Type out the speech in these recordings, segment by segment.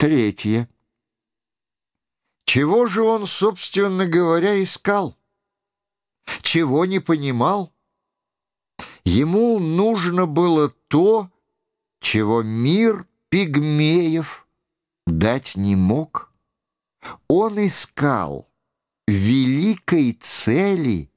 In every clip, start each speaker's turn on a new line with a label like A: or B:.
A: Третье. Чего же он, собственно говоря, искал? Чего не понимал? Ему нужно было то, чего мир пигмеев дать не мог. Он искал великой цели,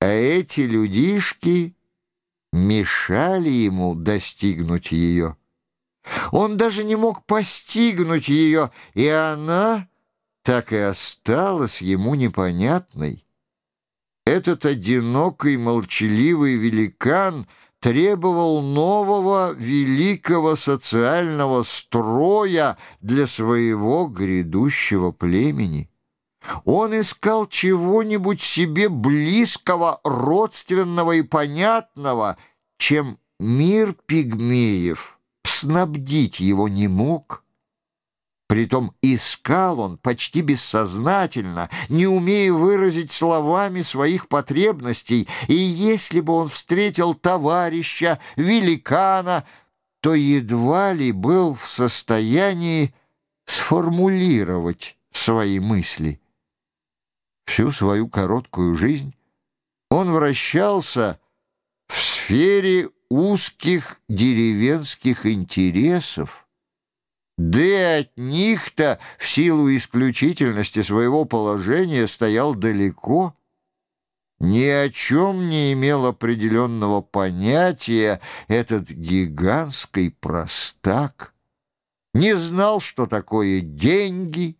A: а эти людишки мешали ему достигнуть ее. Он даже не мог постигнуть ее, и она так и осталась ему непонятной. Этот одинокий молчаливый великан требовал нового великого социального строя для своего грядущего племени. Он искал чего-нибудь себе близкого, родственного и понятного, чем мир пигмеев снабдить его не мог. Притом искал он почти бессознательно, не умея выразить словами своих потребностей, и если бы он встретил товарища, великана, то едва ли был в состоянии сформулировать свои мысли. Всю свою короткую жизнь он вращался в сфере узких деревенских интересов, да и от них-то в силу исключительности своего положения стоял далеко. Ни о чем не имел определенного понятия этот гигантский простак. Не знал, что такое деньги —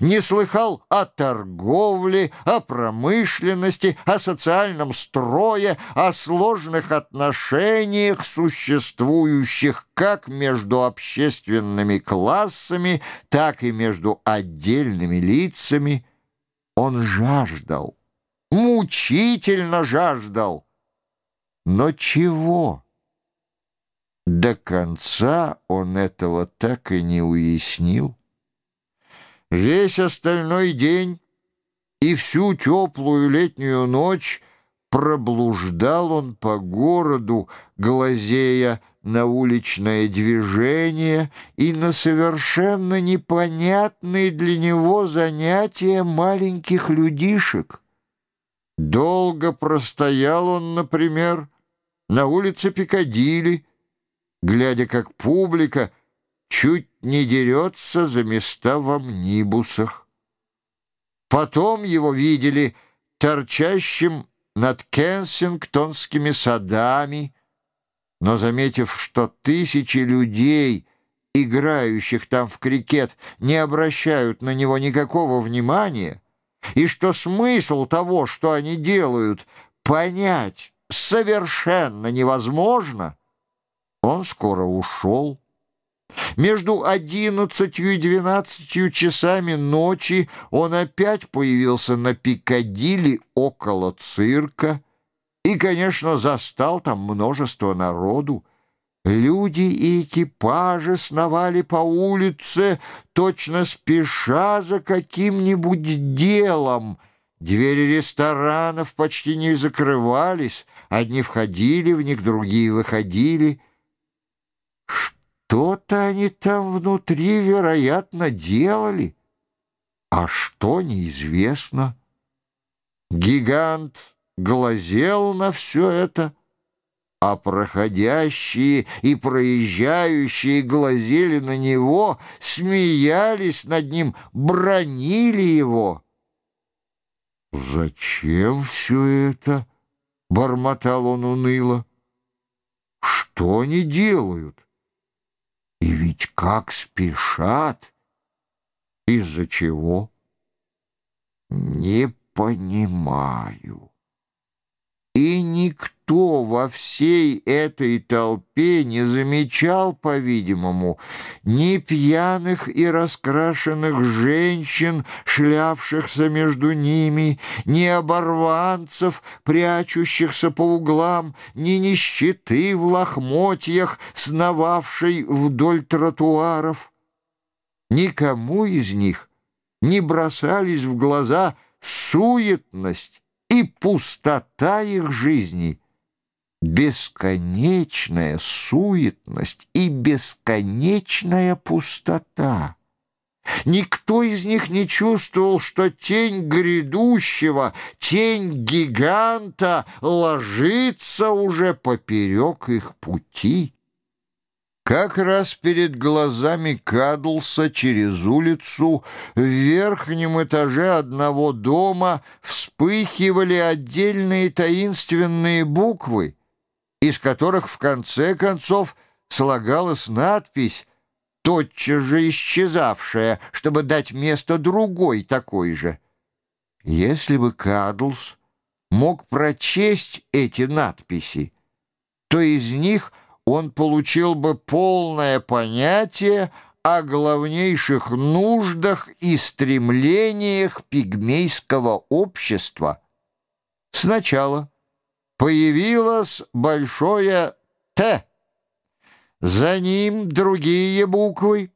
A: не слыхал о торговле, о промышленности, о социальном строе, о сложных отношениях, существующих как между общественными классами, так и между отдельными лицами. Он жаждал, мучительно жаждал. Но чего? До конца он этого так и не уяснил. Весь остальной день и всю теплую летнюю ночь проблуждал он по городу, глазея на уличное движение и на совершенно непонятные для него занятия маленьких людишек. Долго простоял он, например, на улице Пикадилли, глядя, как публика — чуть не дерется за места в амнибусах. Потом его видели торчащим над кенсингтонскими садами, но, заметив, что тысячи людей, играющих там в крикет, не обращают на него никакого внимания, и что смысл того, что они делают, понять совершенно невозможно, он скоро ушел. Между одиннадцатью и двенадцатью часами ночи он опять появился на Пикадилли около цирка и, конечно, застал там множество народу. Люди и экипажи сновали по улице, точно спеша за каким-нибудь делом. Двери ресторанов почти не закрывались, одни входили в них, другие выходили — что-то они там внутри, вероятно, делали, а что неизвестно. Гигант глазел на все это, а проходящие и проезжающие глазели на него, смеялись над ним, бронили его. «Зачем все это?» — бормотал он уныло. «Что они делают?» И ведь как спешат! Из-за чего? Не понимаю. И никто во всей этой толпе не замечал, по-видимому, ни пьяных и раскрашенных женщин, шлявшихся между ними, ни оборванцев, прячущихся по углам, ни нищеты в лохмотьях, сновавшей вдоль тротуаров. Никому из них не бросались в глаза суетность и пустота их жизни. бесконечная суетность и бесконечная пустота. Никто из них не чувствовал, что тень грядущего, тень гиганта ложится уже поперек их пути. Как раз перед глазами Кадлса через улицу в верхнем этаже одного дома вспыхивали отдельные таинственные буквы, из которых в конце концов слагалась надпись, тотчас же исчезавшая, чтобы дать место другой такой же. Если бы Кадлс мог прочесть эти надписи, то из них – он получил бы полное понятие о главнейших нуждах и стремлениях пигмейского общества. Сначала появилось большое «Т», за ним другие буквы,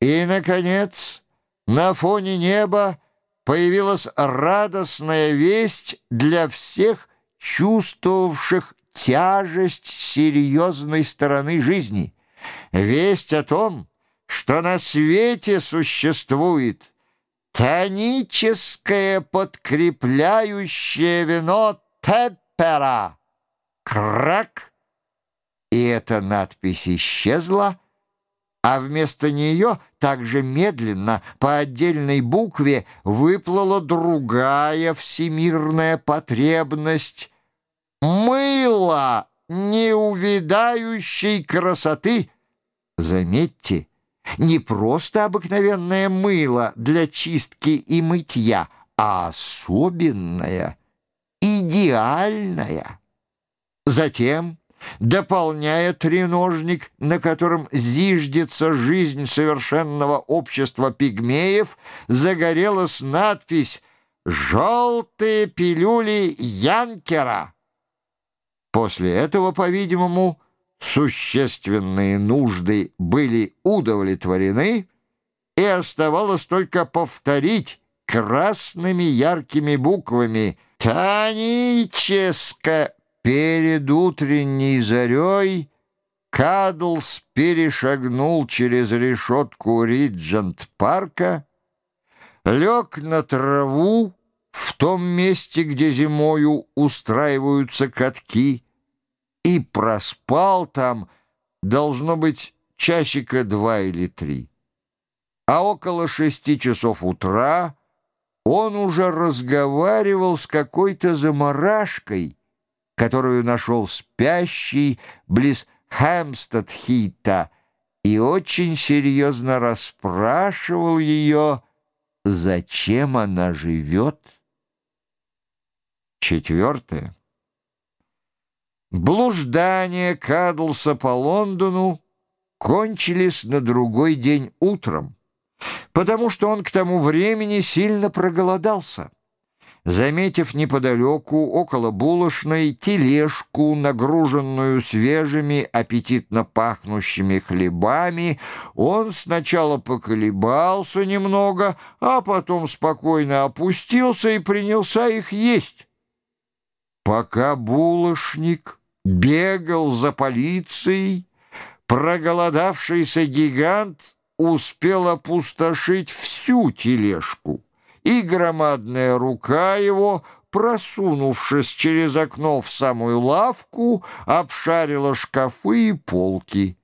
A: и, наконец, на фоне неба появилась радостная весть для всех чувствовавших тяжесть серьезной стороны жизни, весть о том, что на свете существует тоническое подкрепляющее вино Теппера. Крак! И эта надпись исчезла, а вместо нее также медленно по отдельной букве выплыла другая всемирная потребность мыло неувидающей красоты. Заметьте, не просто обыкновенное мыло для чистки и мытья, а особенное, идеальное. Затем, дополняя треножник, на котором зиждется жизнь совершенного общества пигмеев, загорелась надпись «Желтые пилюли Янкера». После этого, по-видимому, существенные нужды были удовлетворены, и оставалось только повторить красными яркими буквами «Тоническо» перед утренней зарей Кадлс перешагнул через решетку Риджент-парка, лег на траву в том месте, где зимою устраиваются катки, и проспал там, должно быть, часика два или три. А около шести часов утра он уже разговаривал с какой-то заморашкой, которую нашел спящий близ Хэмстед-Хита, и очень серьезно расспрашивал ее, зачем она живет. Четвертое. Блуждания Кадлса по Лондону кончились на другой день утром, потому что он к тому времени сильно проголодался. Заметив неподалеку, около булочной, тележку, нагруженную свежими, аппетитно пахнущими хлебами, он сначала поколебался немного, а потом спокойно опустился и принялся их есть. Пока булочник бегал за полицией, проголодавшийся гигант успел опустошить всю тележку, и громадная рука его, просунувшись через окно в самую лавку, обшарила шкафы и полки.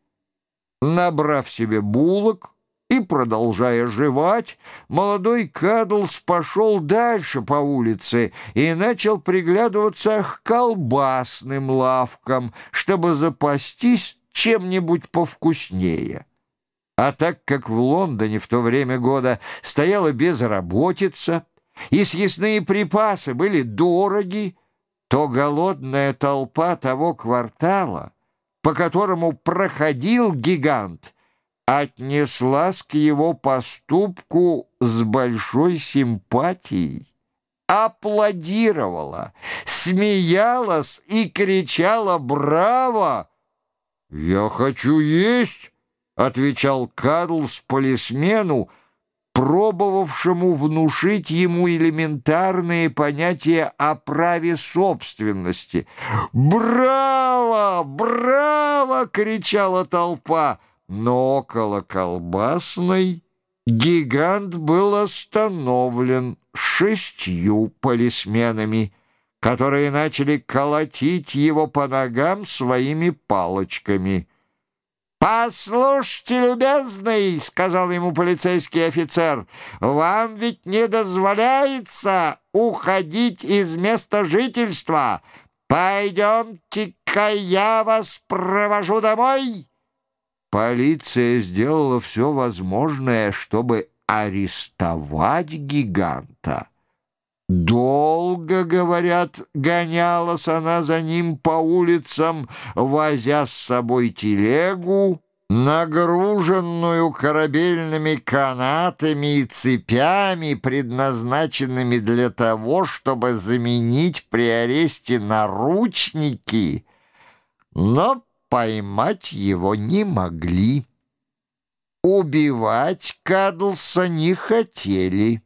A: Набрав себе булок, и, продолжая жевать, молодой Кадлс пошел дальше по улице и начал приглядываться к колбасным лавкам, чтобы запастись чем-нибудь повкуснее. А так как в Лондоне в то время года стояла безработица, и съестные припасы были дороги, то голодная толпа того квартала, по которому проходил гигант — отнеслась к его поступку с большой симпатией, аплодировала, смеялась и кричала «Браво!» «Я хочу есть!» — отвечал Карлс полисмену, пробовавшему внушить ему элементарные понятия о праве собственности. «Браво! Браво!» — кричала толпа, но около колбасной гигант был остановлен шестью полисменами, которые начали колотить его по ногам своими палочками — «Послушайте, любезный», — сказал ему полицейский офицер, «вам ведь не дозволяется уходить из места жительства. Пойдемте-ка я вас провожу домой». Полиция сделала все возможное, чтобы арестовать гиганта. Долго, говорят, гонялась она за ним по улицам, возя с собой телегу, нагруженную корабельными канатами и цепями, предназначенными для того, чтобы заменить при аресте наручники, но поймать его не могли. Убивать Кадлса не хотели.